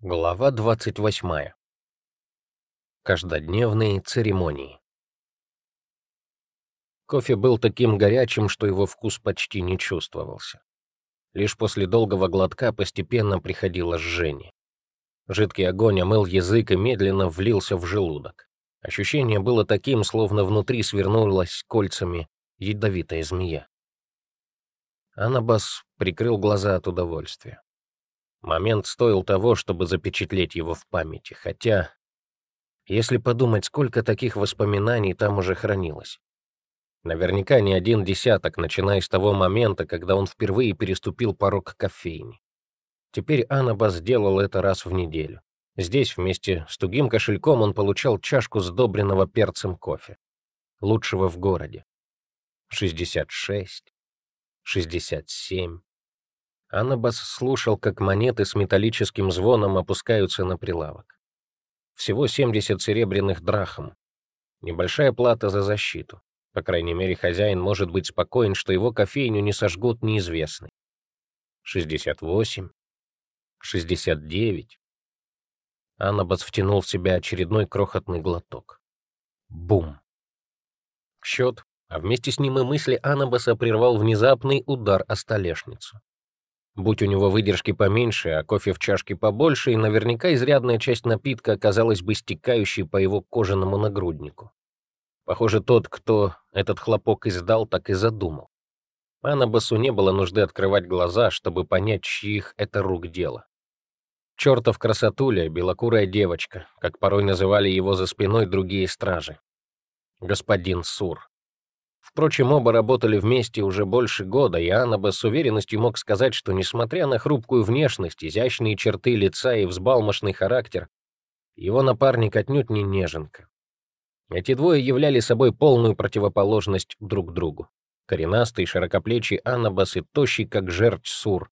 Глава 28. Каждодневные церемонии. Кофе был таким горячим, что его вкус почти не чувствовался. Лишь после долгого глотка постепенно приходило жжение. Жидкий огонь омыл язык и медленно влился в желудок. Ощущение было таким, словно внутри свернулась кольцами ядовитая змея. Анабас прикрыл глаза от удовольствия. Момент стоил того, чтобы запечатлеть его в памяти, хотя, если подумать, сколько таких воспоминаний там уже хранилось. Наверняка не один десяток, начиная с того момента, когда он впервые переступил порог кофейни. Теперь Анабас сделал это раз в неделю. Здесь вместе с тугим кошельком он получал чашку сдобренного перцем кофе. Лучшего в городе. 66, 67. Аннабас слушал, как монеты с металлическим звоном опускаются на прилавок. Всего 70 серебряных драхм. Небольшая плата за защиту. По крайней мере, хозяин может быть спокоен, что его кофейню не сожгут неизвестный. 68. 69. Аннабас втянул в себя очередной крохотный глоток. Бум. Счет, а вместе с ним и мысли Аннабаса прервал внезапный удар о столешницу. Будь у него выдержки поменьше, а кофе в чашке побольше, и наверняка изрядная часть напитка оказалась бы стекающей по его кожаному нагруднику. Похоже, тот, кто этот хлопок издал, так и задумал. Анабасу не было нужды открывать глаза, чтобы понять, чьих это рук дело. Чертов красотуля, белокурая девочка, как порой называли его за спиной другие стражи. Господин Сур. Впрочем, оба работали вместе уже больше года, и Аннаба с уверенностью мог сказать, что, несмотря на хрупкую внешность, изящные черты лица и взбалмошный характер, его напарник отнюдь не неженка. Эти двое являли собой полную противоположность друг другу. Коренастый, широкоплечий Аннабас и тощий, как жерть Сур.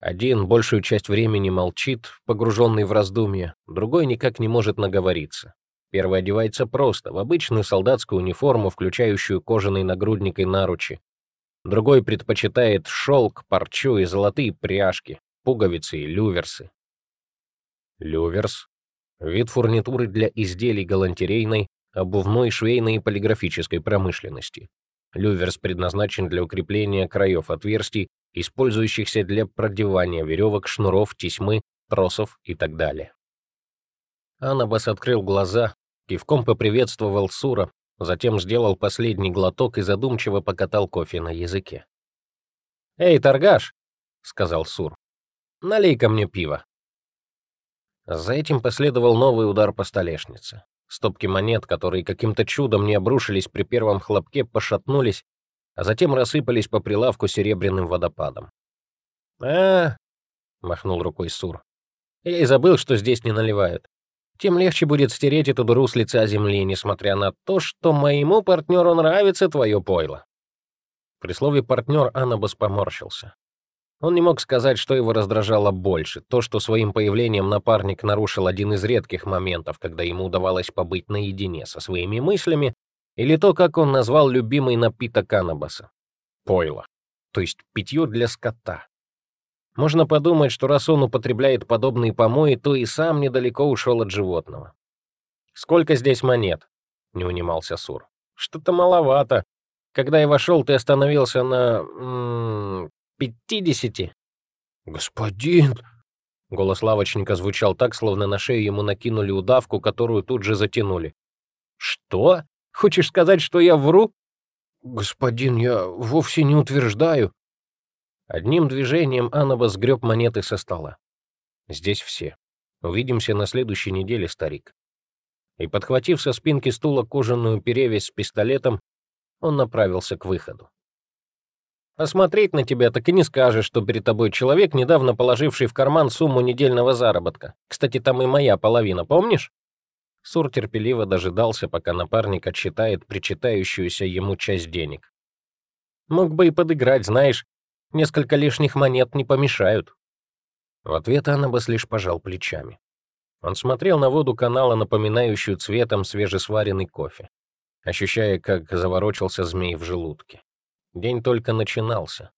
Один большую часть времени молчит, погруженный в раздумья, другой никак не может наговориться. Первый одевается просто, в обычную солдатскую униформу, включающую кожаный нагрудник и наручи. Другой предпочитает шелк, парчу и золотые пряжки, пуговицы и люверсы. Люверс — вид фурнитуры для изделий галантерейной, обувной, швейной и полиграфической промышленности. Люверс предназначен для укрепления краев отверстий, использующихся для продевания веревок, шнуров, тесьмы, тросов и так далее. Анабас открыл глаза, кивком поприветствовал Сура, затем сделал последний глоток и задумчиво покатал кофе на языке. «Эй, торгаш!» — сказал Сур. «Налей-ка мне пиво». За этим последовал новый удар по столешнице. Стопки монет, которые каким-то чудом не обрушились при первом хлопке, пошатнулись, а затем рассыпались по прилавку серебряным водопадом. «А, — махнул рукой Сур, — я и забыл, что здесь не наливают тем легче будет стереть эту дыру с лица земли, несмотря на то, что моему партнеру нравится твое пойло. При слове «партнер» Аннабас поморщился. Он не мог сказать, что его раздражало больше, то, что своим появлением напарник нарушил один из редких моментов, когда ему удавалось побыть наедине со своими мыслями, или то, как он назвал любимый напиток Аннабаса — пойло, то есть питье для скота. Можно подумать, что раз он употребляет подобные помои, то и сам недалеко ушел от животного. «Сколько здесь монет?» — не унимался Сур. «Что-то маловато. Когда я вошел, ты остановился на... пятидесяти». «Господин!» Голос лавочника звучал так, словно на шею ему накинули удавку, которую тут же затянули. «Что? Хочешь сказать, что я вру?» «Господин, я вовсе не утверждаю. Одним движением Аннабас сгреб монеты со стола. «Здесь все. Увидимся на следующей неделе, старик». И, подхватив со спинки стула кожаную перевязь с пистолетом, он направился к выходу. «Посмотреть на тебя так и не скажешь, что перед тобой человек, недавно положивший в карман сумму недельного заработка. Кстати, там и моя половина, помнишь?» Сур терпеливо дожидался, пока напарник отсчитает причитающуюся ему часть денег. «Мог бы и подыграть, знаешь, Несколько лишних монет не помешают». В ответ Аннабас лишь пожал плечами. Он смотрел на воду канала, напоминающую цветом свежесваренный кофе, ощущая, как заворочился змей в желудке. День только начинался.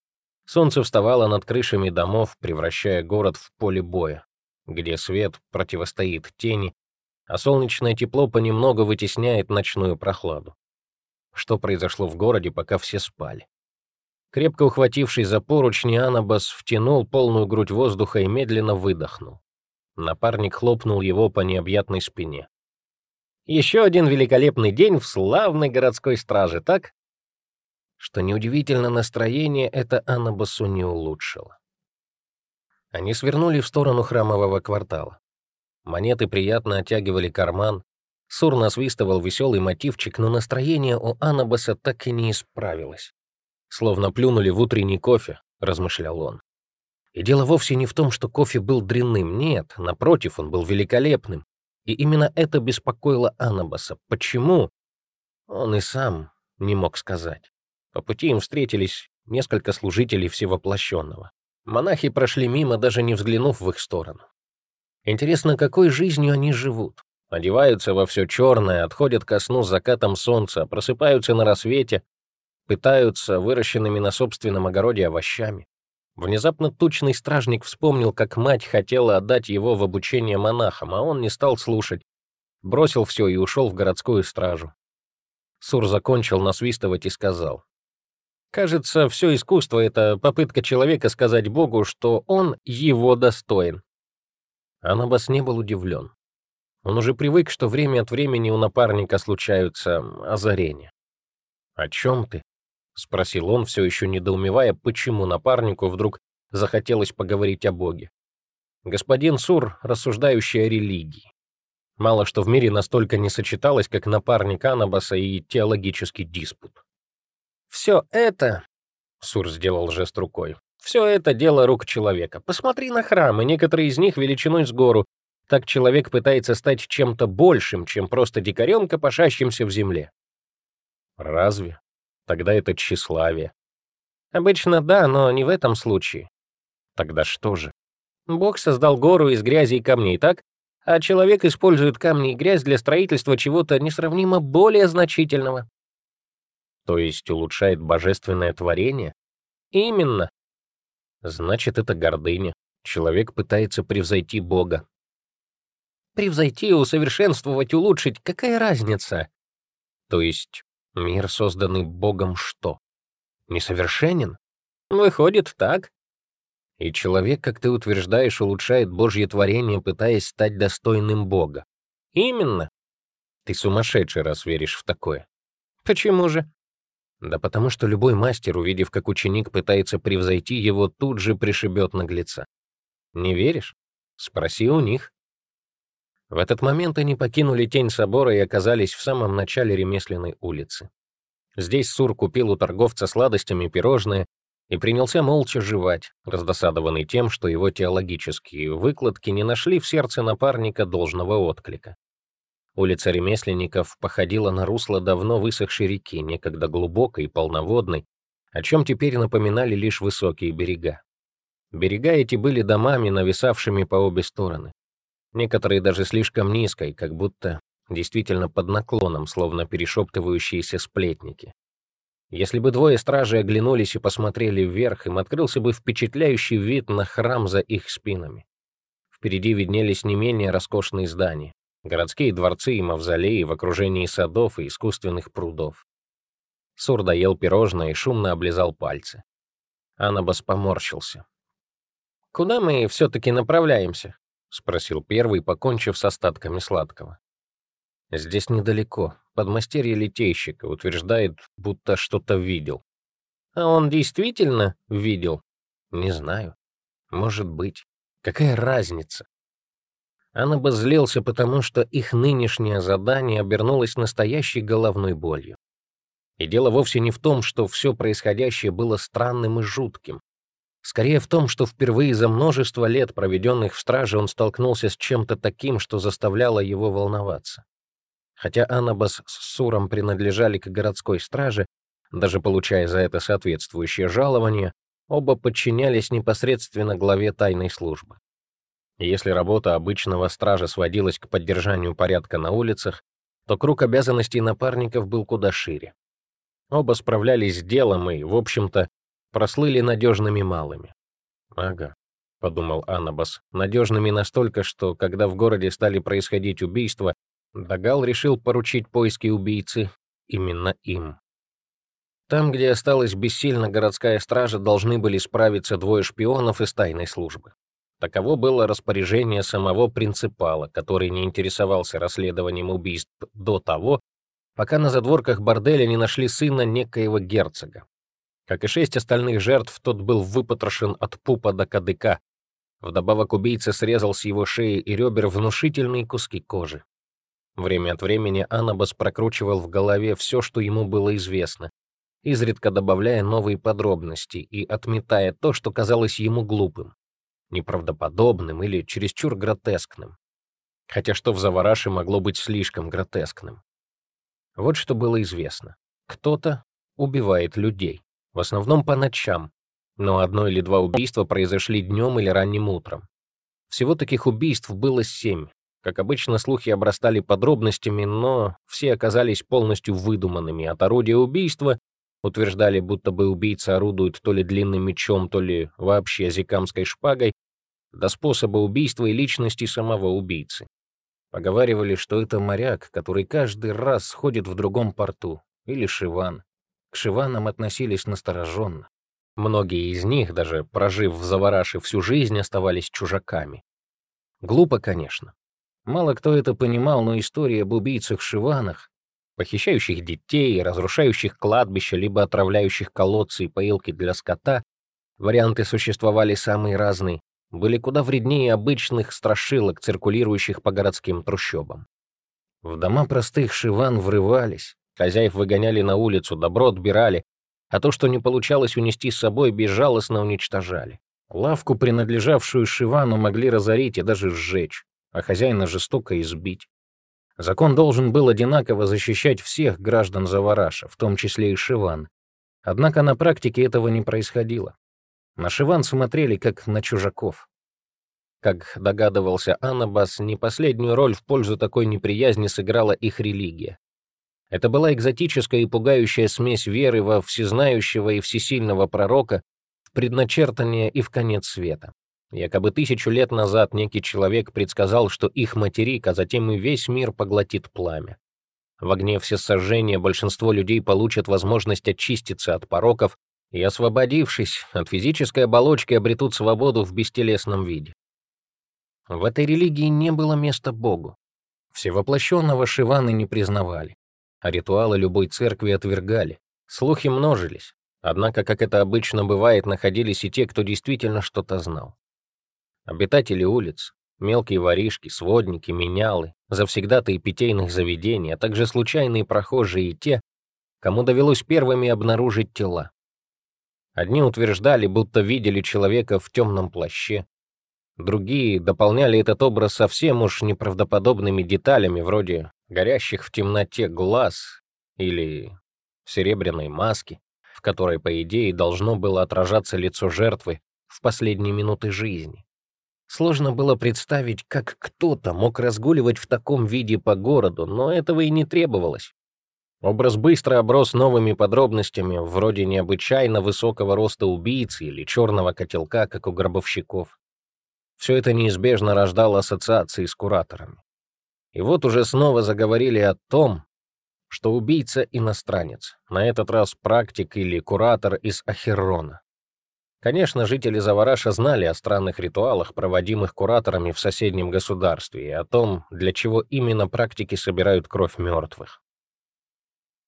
Солнце вставало над крышами домов, превращая город в поле боя. где свет противостоит тени, а солнечное тепло понемногу вытесняет ночную прохладу. Что произошло в городе, пока все спали? Крепко ухватившись за поручни, Анабас втянул полную грудь воздуха и медленно выдохнул. Напарник хлопнул его по необъятной спине. «Еще один великолепный день в славной городской страже, так?» Что неудивительно, настроение это Анабасу не улучшило. Они свернули в сторону храмового квартала. Монеты приятно оттягивали карман. Сур насвистывал веселый мотивчик, но настроение у Анабаса так и не исправилось. Словно плюнули в утренний кофе, размышлял он. И дело вовсе не в том, что кофе был дрянным, нет, напротив, он был великолепным. И именно это беспокоило Анабаса. Почему? Он и сам не мог сказать. По пути им встретились несколько служителей всевоплощенного. Монахи прошли мимо, даже не взглянув в их сторону. Интересно, какой жизнью они живут? Одеваются во все черное, отходят ко сну с закатом солнца, просыпаются на рассвете, пытаются выращенными на собственном огороде овощами. Внезапно тучный стражник вспомнил, как мать хотела отдать его в обучение монахам, а он не стал слушать, бросил все и ушел в городскую стражу. Сур закончил насвистывать и сказал. «Кажется, все искусство — это попытка человека сказать Богу, что он его достоин. Анабас не был удивлен. Он уже привык, что время от времени у напарника случаются озарения. «О чем ты?» — спросил он, все еще недоумевая, почему напарнику вдруг захотелось поговорить о Боге. Господин Сур, рассуждающий о религии. Мало что в мире настолько не сочеталось, как напарник Анабаса и теологический диспут. «Все это...» — Сур сделал жест рукой. Все это дело рук человека. Посмотри на храмы, некоторые из них величиной с гору. Так человек пытается стать чем-то большим, чем просто дикарем, копошащимся в земле. Разве? Тогда это тщеславие. Обычно да, но не в этом случае. Тогда что же? Бог создал гору из грязи и камней, так? А человек использует камни и грязь для строительства чего-то несравнимо более значительного. То есть улучшает божественное творение? Именно. Значит, это гордыня. Человек пытается превзойти Бога. Превзойти, усовершенствовать, улучшить — какая разница? То есть мир, созданный Богом, что? Несовершенен? Выходит, так. И человек, как ты утверждаешь, улучшает Божье творение, пытаясь стать достойным Бога. Именно. Ты сумасшедший, раз веришь в такое. Почему же? Да потому что любой мастер, увидев, как ученик пытается превзойти его, тут же пришибет наглеца. Не веришь? Спроси у них. В этот момент они покинули тень собора и оказались в самом начале ремесленной улицы. Здесь Сур купил у торговца сладостями пирожные и принялся молча жевать, раздосадованный тем, что его теологические выкладки не нашли в сердце напарника должного отклика. Улица ремесленников походила на русло давно высохшей реки, некогда глубокой и полноводной, о чем теперь напоминали лишь высокие берега. Берега эти были домами, нависавшими по обе стороны. Некоторые даже слишком низкой, как будто действительно под наклоном, словно перешептывающиеся сплетники. Если бы двое стражей оглянулись и посмотрели вверх, им открылся бы впечатляющий вид на храм за их спинами. Впереди виднелись не менее роскошные здания городские дворцы и мавзолеи в окружении садов и искусственных прудов. Сур доел пирожное и шумно облизал пальцы. Анабас поморщился. «Куда мы все-таки направляемся?» — спросил первый, покончив с остатками сладкого. «Здесь недалеко. Подмастерье литейщика утверждает, будто что-то видел». «А он действительно видел?» «Не знаю. Может быть. Какая разница?» Анна злился, потому что их нынешнее задание обернулось настоящей головной болью. И дело вовсе не в том, что все происходящее было странным и жутким. Скорее в том, что впервые за множество лет, проведенных в страже, он столкнулся с чем-то таким, что заставляло его волноваться. Хотя Анабас с Суром принадлежали к городской страже, даже получая за это соответствующее жалование, оба подчинялись непосредственно главе тайной службы. Если работа обычного стража сводилась к поддержанию порядка на улицах, то круг обязанностей напарников был куда шире. Оба справлялись с делом и, в общем-то, прослыли надежными малыми. Ага. — подумал Анабас, надежными настолько, что, когда в городе стали происходить убийства, Дагал решил поручить поиски убийцы именно им. Там, где осталась бессильна городская стража, должны были справиться двое шпионов из тайной службы. Таково было распоряжение самого принципала, который не интересовался расследованием убийств до того, пока на задворках борделя не нашли сына некоего герцога. Как и шесть остальных жертв, тот был выпотрошен от пупа до кадыка. Вдобавок убийца срезал с его шеи и ребер внушительные куски кожи. Время от времени Анабас прокручивал в голове все, что ему было известно, изредка добавляя новые подробности и отметая то, что казалось ему глупым, неправдоподобным или чересчур гротескным. Хотя что в Завараше могло быть слишком гротескным? Вот что было известно. Кто-то убивает людей, в основном по ночам, но одно или два убийства произошли днем или ранним утром. Всего таких убийств было семь. Как обычно, слухи обрастали подробностями, но все оказались полностью выдуманными. От орудия убийства Утверждали, будто бы убийца орудует то ли длинным мечом, то ли вообще зикамской шпагой, до способа убийства и личности самого убийцы. Поговаривали, что это моряк, который каждый раз сходит в другом порту, или шиван. К шиванам относились настороженно. Многие из них, даже прожив в Завараше всю жизнь, оставались чужаками. Глупо, конечно. Мало кто это понимал, но история об убийцах-шиванах похищающих детей, разрушающих кладбища, либо отравляющих колодцы и поилки для скота, варианты существовали самые разные, были куда вреднее обычных страшилок, циркулирующих по городским трущобам. В дома простых шиван врывались, хозяев выгоняли на улицу, добро отбирали, а то, что не получалось унести с собой, безжалостно уничтожали. Лавку, принадлежавшую Шивану, могли разорить и даже сжечь, а хозяина жестоко избить. Закон должен был одинаково защищать всех граждан Завараша, в том числе и Шиван. Однако на практике этого не происходило. На Шиван смотрели как на чужаков. Как догадывался Анабас, не последнюю роль в пользу такой неприязни сыграла их религия. Это была экзотическая и пугающая смесь веры во всезнающего и всесильного пророка, в предначертание и в конец света. Якобы тысячу лет назад некий человек предсказал, что их материк, а затем и весь мир поглотит пламя. В огне всесожжения большинство людей получат возможность очиститься от пороков и, освободившись от физической оболочки, обретут свободу в бестелесном виде. В этой религии не было места Богу. Всевоплощенного Шиваны не признавали, ритуалы любой церкви отвергали. Слухи множились, однако, как это обычно бывает, находились и те, кто действительно что-то знал. Обитатели улиц, мелкие воришки, сводники, менялы, завсегдатые питейных заведений, а также случайные прохожие и те, кому довелось первыми обнаружить тела. Одни утверждали, будто видели человека в темном плаще, другие дополняли этот образ совсем уж неправдоподобными деталями, вроде горящих в темноте глаз или серебряной маски, в которой, по идее, должно было отражаться лицо жертвы в последние минуты жизни. Сложно было представить, как кто-то мог разгуливать в таком виде по городу, но этого и не требовалось. Образ быстро оброс новыми подробностями, вроде необычайно высокого роста убийцы или черного котелка, как у гробовщиков. Все это неизбежно рождало ассоциации с кураторами. И вот уже снова заговорили о том, что убийца — иностранец, на этот раз практик или куратор из Ахеррона. Конечно, жители Завараша знали о странных ритуалах, проводимых кураторами в соседнем государстве, и о том, для чего именно практики собирают кровь мертвых.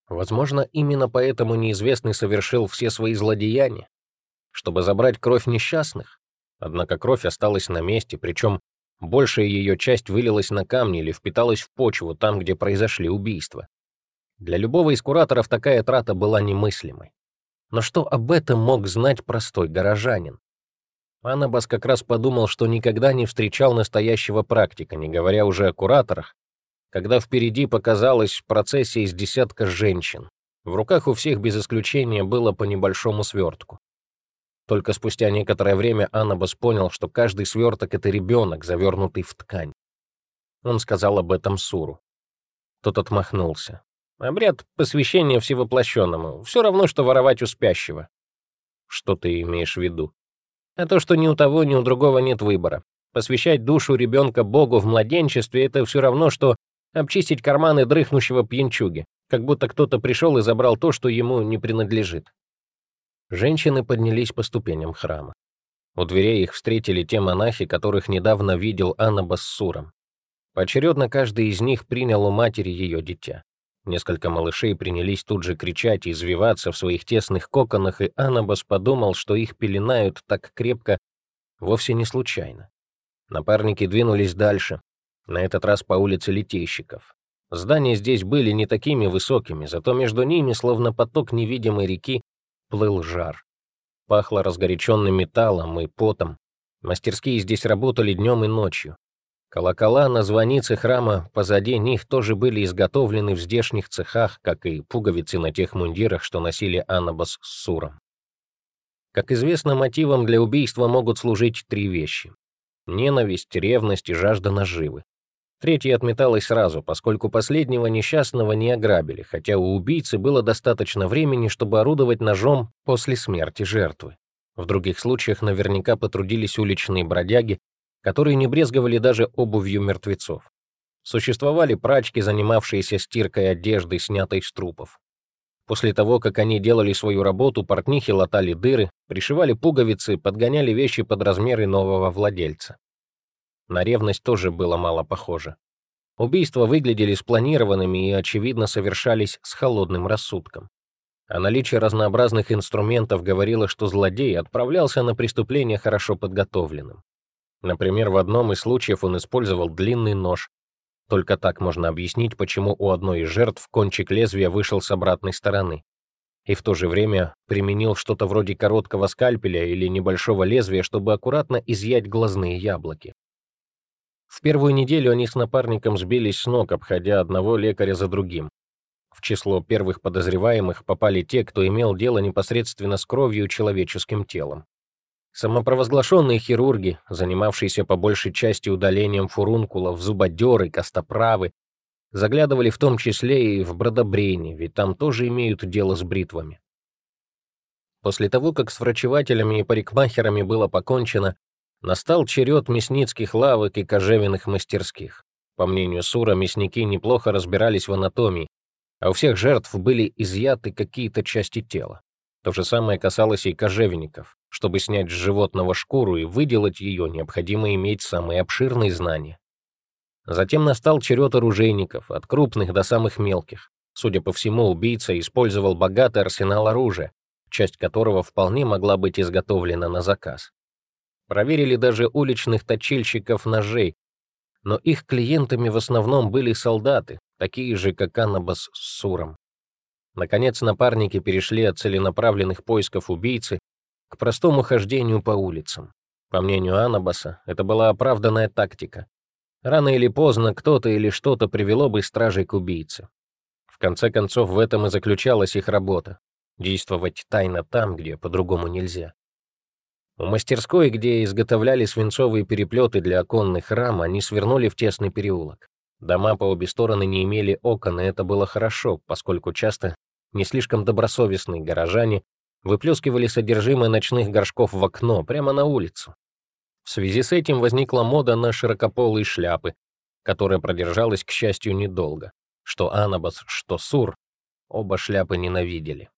Возможно, именно поэтому неизвестный совершил все свои злодеяния, чтобы забрать кровь несчастных. Однако кровь осталась на месте, причем большая ее часть вылилась на камни или впиталась в почву там, где произошли убийства. Для любого из кураторов такая трата была немыслимой. Но что об этом мог знать простой горожанин? Анабас как раз подумал, что никогда не встречал настоящего практика, не говоря уже о кураторах, когда впереди показалась процессия из десятка женщин. В руках у всех без исключения было по небольшому свертку. Только спустя некоторое время Анабас понял, что каждый сверток — это ребенок, завернутый в ткань. Он сказал об этом Суру. Тот отмахнулся. Обряд посвящения всевоплощенному. Все равно, что воровать у спящего. Что ты имеешь в виду? А то, что ни у того, ни у другого нет выбора. Посвящать душу ребенка Богу в младенчестве — это все равно, что обчистить карманы дрыхнущего пьянчуги, как будто кто-то пришел и забрал то, что ему не принадлежит. Женщины поднялись по ступеням храма. У дверей их встретили те монахи, которых недавно видел Аннабас с Суром. Поочередно каждый из них принял у матери ее дитя. Несколько малышей принялись тут же кричать и извиваться в своих тесных коконах, и Аннабас подумал, что их пеленают так крепко вовсе не случайно. Напарники двинулись дальше, на этот раз по улице Литейщиков. Здания здесь были не такими высокими, зато между ними, словно поток невидимой реки, плыл жар. Пахло разгоряченным металлом и потом. Мастерские здесь работали днем и ночью. Колокола на звонице храма позади них тоже были изготовлены в здешних цехах, как и пуговицы на тех мундирах, что носили Анабас с Суром. Как известно, мотивом для убийства могут служить три вещи. Ненависть, ревность и жажда наживы. Третья отметалась сразу, поскольку последнего несчастного не ограбили, хотя у убийцы было достаточно времени, чтобы орудовать ножом после смерти жертвы. В других случаях наверняка потрудились уличные бродяги, которые не брезговали даже обувью мертвецов. Существовали прачки, занимавшиеся стиркой одежды, снятой с трупов. После того, как они делали свою работу, портнихи латали дыры, пришивали пуговицы, подгоняли вещи под размеры нового владельца. На ревность тоже было мало похоже. Убийства выглядели спланированными и, очевидно, совершались с холодным рассудком. А наличие разнообразных инструментов говорило, что злодей отправлялся на преступление хорошо подготовленным. Например, в одном из случаев он использовал длинный нож. Только так можно объяснить, почему у одной из жертв кончик лезвия вышел с обратной стороны. И в то же время применил что-то вроде короткого скальпеля или небольшого лезвия, чтобы аккуратно изъять глазные яблоки. В первую неделю они с напарником сбились с ног, обходя одного лекаря за другим. В число первых подозреваемых попали те, кто имел дело непосредственно с кровью и человеческим телом. Самопровозглашенные хирурги, занимавшиеся по большей части удалением фурункулов, зубодеры, костоправы, заглядывали в том числе и в бродобрейни, ведь там тоже имеют дело с бритвами. После того, как с врачевателями и парикмахерами было покончено, Настал черед мясницких лавок и кожевенных мастерских. По мнению Сура, мясники неплохо разбирались в анатомии, а у всех жертв были изъяты какие-то части тела. То же самое касалось и кожевенников. Чтобы снять с животного шкуру и выделать ее, необходимо иметь самые обширные знания. Затем настал черед оружейников, от крупных до самых мелких. Судя по всему, убийца использовал богатый арсенал оружия, часть которого вполне могла быть изготовлена на заказ. Проверили даже уличных точильщиков ножей, но их клиентами в основном были солдаты, такие же, как Аннабас с Суром. Наконец напарники перешли от целенаправленных поисков убийцы к простому хождению по улицам. По мнению Аннабаса, это была оправданная тактика. Рано или поздно кто-то или что-то привело бы стражей к убийце. В конце концов, в этом и заключалась их работа — действовать тайно там, где по-другому нельзя. У мастерской, где изготовляли свинцовые переплеты для оконных рам, они свернули в тесный переулок. Дома по обе стороны не имели окон, и это было хорошо, поскольку часто не слишком добросовестные горожане выплескивали содержимое ночных горшков в окно, прямо на улицу. В связи с этим возникла мода на широкополые шляпы, которая продержалась, к счастью, недолго. Что Анабас, что Сур, оба шляпы ненавидели.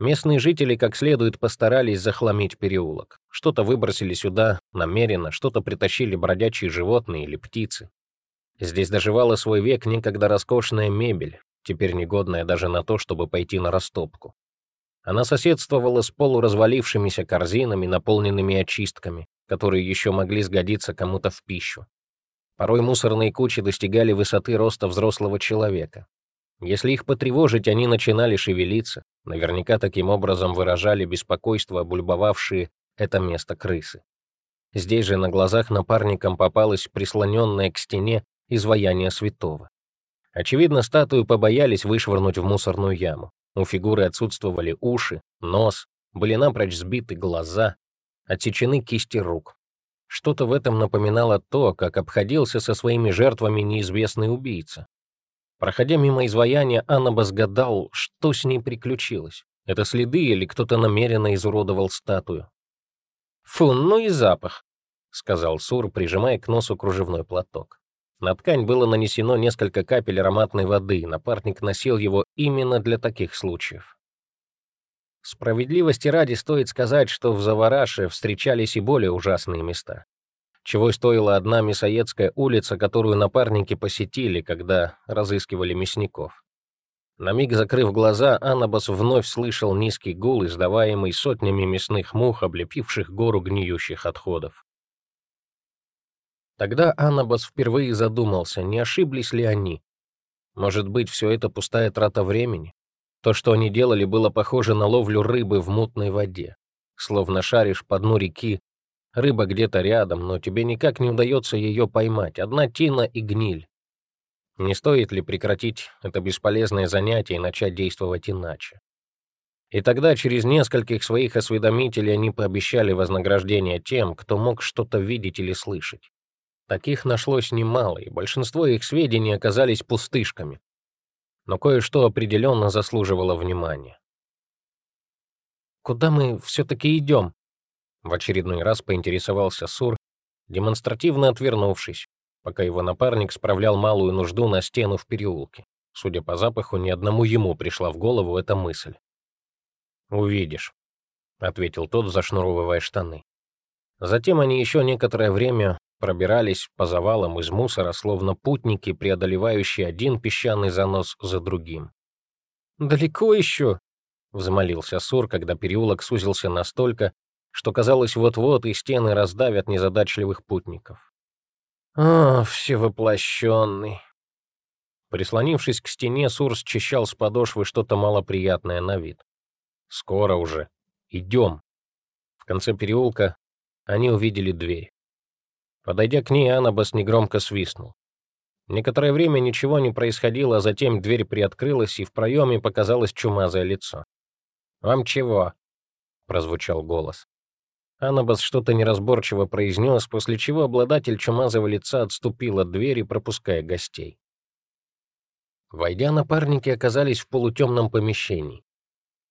Местные жители как следует постарались захламить переулок. Что-то выбросили сюда намеренно, что-то притащили бродячие животные или птицы. Здесь доживала свой век некогда роскошная мебель, теперь негодная даже на то, чтобы пойти на растопку. Она соседствовала с полуразвалившимися корзинами, наполненными очистками, которые еще могли сгодиться кому-то в пищу. Порой мусорные кучи достигали высоты роста взрослого человека. Если их потревожить, они начинали шевелиться, наверняка таким образом выражали беспокойство обульбовавшие это место крысы. Здесь же на глазах напарникам попалось прислоненное к стене изваяние святого. Очевидно, статую побоялись вышвырнуть в мусорную яму. У фигуры отсутствовали уши, нос, были напрочь сбиты глаза, отсечены кисти рук. Что-то в этом напоминало то, как обходился со своими жертвами неизвестный убийца. Проходя мимо изваяния, Аннабас гадал, что с ней приключилось. Это следы или кто-то намеренно изуродовал статую. «Фу, ну и запах», — сказал Сур, прижимая к носу кружевной платок. На ткань было нанесено несколько капель ароматной воды, напарник носил его именно для таких случаев. Справедливости ради стоит сказать, что в Завараше встречались и более ужасные места. Чего стоила одна Мясоедская улица, которую напарники посетили, когда разыскивали мясников. На миг закрыв глаза, Анабас вновь слышал низкий гул, издаваемый сотнями мясных мух, облепивших гору гниющих отходов. Тогда Анабас впервые задумался, не ошиблись ли они. Может быть, все это пустая трата времени? То, что они делали, было похоже на ловлю рыбы в мутной воде. Словно шаришь по дну реки, рыба где-то рядом, но тебе никак не удается ее поймать. Одна тина и гниль. Не стоит ли прекратить это бесполезное занятие и начать действовать иначе? И тогда через нескольких своих осведомителей они пообещали вознаграждение тем, кто мог что-то видеть или слышать. Таких нашлось немало, и большинство их сведений оказались пустышками. Но кое-что определенно заслуживало внимания. «Куда мы все-таки идем?» В очередной раз поинтересовался Сур, демонстративно отвернувшись, пока его напарник справлял малую нужду на стену в переулке. Судя по запаху, ни одному ему пришла в голову эта мысль. «Увидишь», — ответил тот, зашнуровывая штаны. Затем они еще некоторое время пробирались по завалам из мусора, словно путники, преодолевающие один песчаный занос за другим. «Далеко еще?» — взмолился Сур, когда переулок сузился настолько, что казалось вот-вот и стены раздавят незадачливых путников. «А, всевоплощенный!» Прислонившись к стене, Сур счищал с подошвы что-то малоприятное на вид. «Скоро уже. Идем». В конце переулка они увидели дверь. Подойдя к ней, Анабас негромко свистнул. Некоторое время ничего не происходило, а затем дверь приоткрылась, и в проеме показалось чумазое лицо. «Вам чего?» — прозвучал голос. Анабас что-то неразборчиво произнес, после чего обладатель чумазого лица отступил от двери, пропуская гостей. Войдя, напарники оказались в полутемном помещении.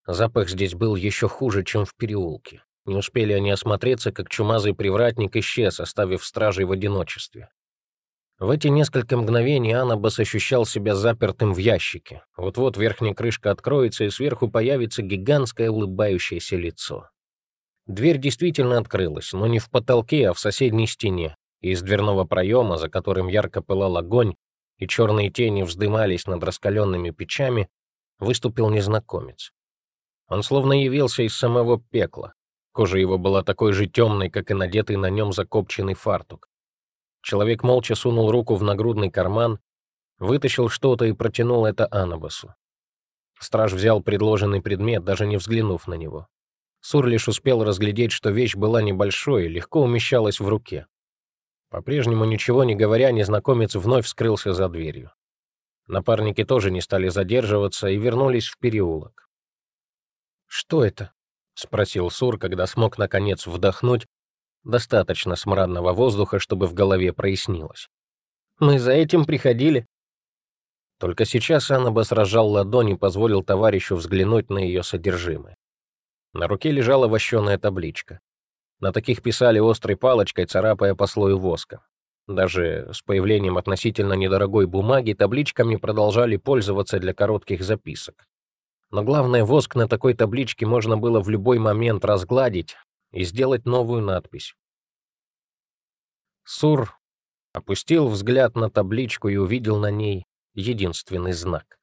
Запах здесь был еще хуже, чем в переулке. Не успели они осмотреться, как чумазый привратник исчез, оставив стражей в одиночестве. В эти несколько мгновений Анабас ощущал себя запертым в ящике. Вот-вот верхняя крышка откроется, и сверху появится гигантское улыбающееся лицо. Дверь действительно открылась, но не в потолке, а в соседней стене. из дверного проема, за которым ярко пылал огонь, и черные тени вздымались над раскаленными печами, выступил незнакомец. Он словно явился из самого пекла. Кожа его была такой же темной, как и надетый на нем закопченный фартук. Человек молча сунул руку в нагрудный карман, вытащил что-то и протянул это Анабасу. Страж взял предложенный предмет, даже не взглянув на него. Сур лишь успел разглядеть, что вещь была небольшой и легко умещалась в руке. По-прежнему ничего не говоря, незнакомец вновь скрылся за дверью. Напарники тоже не стали задерживаться и вернулись в переулок. «Что это?» — спросил Сур, когда смог наконец вдохнуть достаточно смрадного воздуха, чтобы в голове прояснилось. «Мы за этим приходили». Только сейчас Аннабас разжал ладонь и позволил товарищу взглянуть на ее содержимое. На руке лежала вощеная табличка. На таких писали острой палочкой, царапая по слою воска. Даже с появлением относительно недорогой бумаги табличками продолжали пользоваться для коротких записок. Но главное, воск на такой табличке можно было в любой момент разгладить и сделать новую надпись. Сур опустил взгляд на табличку и увидел на ней единственный знак.